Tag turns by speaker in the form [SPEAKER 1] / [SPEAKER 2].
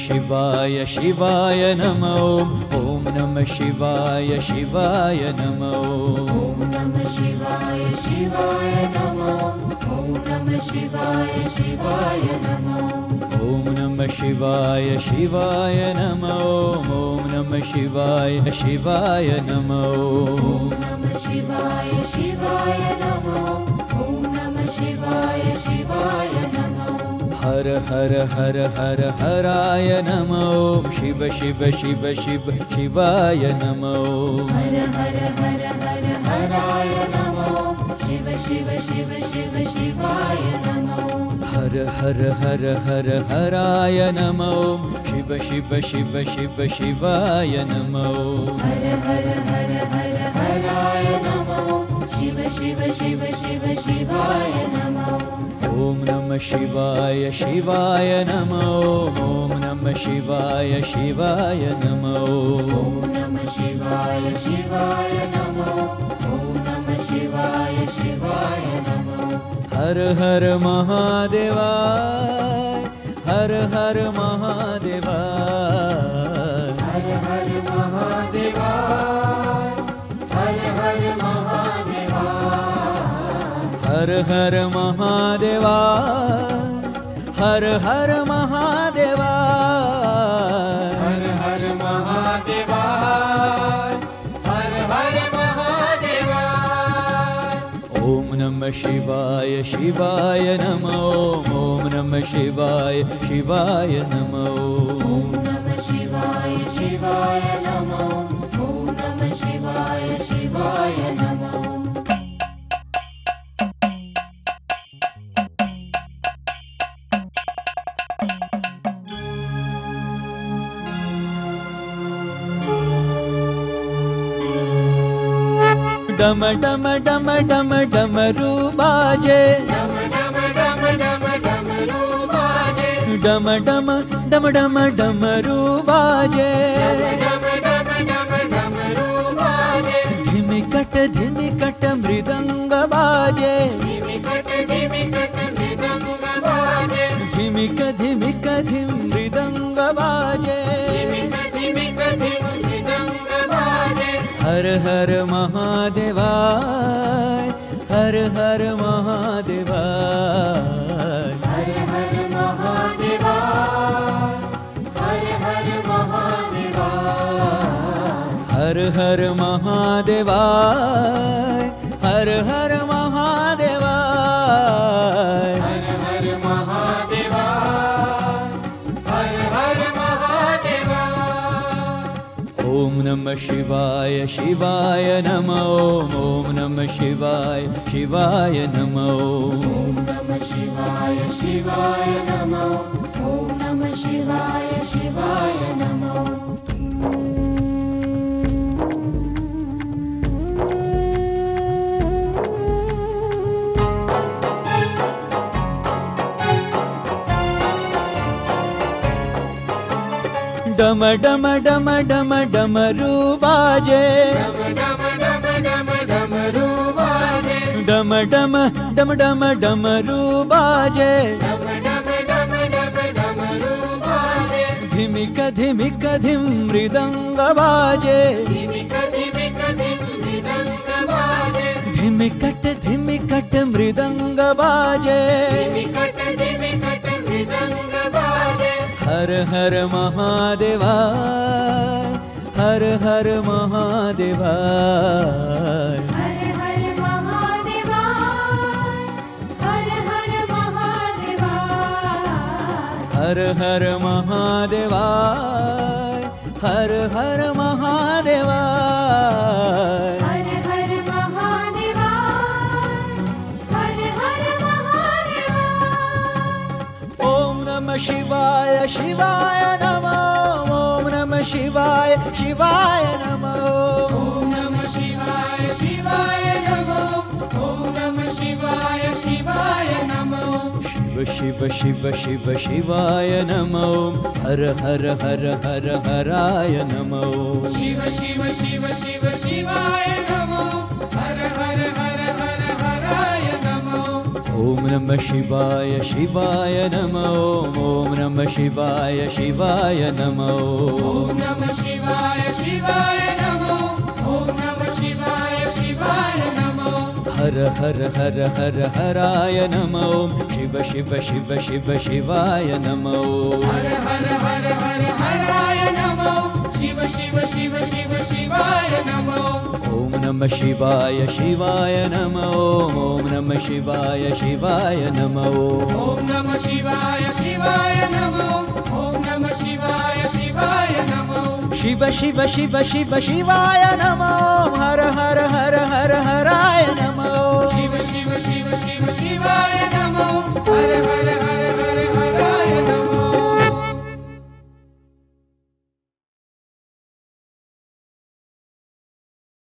[SPEAKER 1] शिवाय शिवाय नमो। ॐ नमः शिवाय शिवाय नमो।
[SPEAKER 2] ॐ नमः शिवाय शिवाय नमो। ॐ नमः शिवाय शिवाय नमो।
[SPEAKER 1] ॐ नमः शिवाय शिवाय नमो। ॐ नमः शिवाय शिवाय नमो।
[SPEAKER 2] ॐ नमः शिवाय शिवाय नमो
[SPEAKER 1] हर हर हर हर हराय नमो शिव शिव शिव शिव शिवाय नमो
[SPEAKER 2] हर हर हर हर हराय नमो शिव शिव शिव शिव शिवाय नमो
[SPEAKER 1] हर हर हर हर हराय नमो शिव शिव शिव शिव शिवाय नमो
[SPEAKER 2] हर हर हर हर हराय नमो शिव शिव शिव शिव शिवाय नमो
[SPEAKER 1] ॐ नमः शिवाय शिवाय नमो ॐ नमः शिवाय शिवाय नमो
[SPEAKER 2] ॐ। नमः शिवाय शिवाय नमो ॐ। नमः शिवाय शिवाय नमो
[SPEAKER 1] हर हर महादेवा हर हर महादेवा
[SPEAKER 2] हर हर महादेवा हर हर महादेवा।
[SPEAKER 1] हर हर महादेवा हर हर महादेवा। ॐ नमः शिवाय शिवाय नमो ॐ नमः शिवाय शिवाय नमो
[SPEAKER 2] ॐ नमः शिवाय शिवाय नमो
[SPEAKER 1] डम डम डम डम डमरू बाजे
[SPEAKER 2] डम डम डम डम डमरू बाजे
[SPEAKER 1] धिमिकट धिमिकट मृदंग बाजे धिमिक धिमिक धिम मृदंग बाजे हर हर महादेवाय हर हर महादेवाय।
[SPEAKER 2] हर हर महादेवा हर हर महादेवा
[SPEAKER 1] हर हर महादेवाय हर हर महादेवाय नमः शिवाय शिवाय नमो ॐ नमः शिवाय शिवाय नमो
[SPEAKER 2] नमः शिवाय शिवाय नमो
[SPEAKER 1] डम डम डम डम
[SPEAKER 2] डम रू बाजे
[SPEAKER 1] डम डम डम डम
[SPEAKER 2] डम रू बाजे
[SPEAKER 1] धिमिक धिमिक धिम मृदंग बाजे धिमिकट धिमिकट मृदंग बाजे
[SPEAKER 2] धिमिकट धिमिकट मृदंग
[SPEAKER 1] हर हर महादेवा हर हर महादेवा।
[SPEAKER 2] हर हर महादेवा हर हर महादेवा
[SPEAKER 1] नमः शिवाय शिवाय नमो ॐ नमः शिवाय शिवाय नमो।
[SPEAKER 2] ॐ नमः शिवाय शिवाय नमो ॐ नमः शिवाय शिवाय नमो।
[SPEAKER 1] शिव शिव शिव शिव शिवाय नमो हर हर हर हर हराय नमो।
[SPEAKER 2] शिव शिव शिव शिव शिवाय
[SPEAKER 1] ॐ नमः शिवाय शिवाय नमो ॐ नमः शिवाय शिवाय नमो
[SPEAKER 2] ॐ। नमः शिवाय शिवाय नमो ॐ। नमः शिवाय शिवाय नमो
[SPEAKER 1] हर हर हर हर हराय नमो शिव शिव शिव शिव शिवाय नमो
[SPEAKER 2] हर नमः शिवाय
[SPEAKER 1] शिवाय नमो ॐ नमः शिवाय शिवाय नमो
[SPEAKER 2] नमः शिवाय शिवाय नमो नमः शिवाय शिवाय नमो
[SPEAKER 1] शिव शिव शिव शिव शिवाय नमो हर हर हर हर हर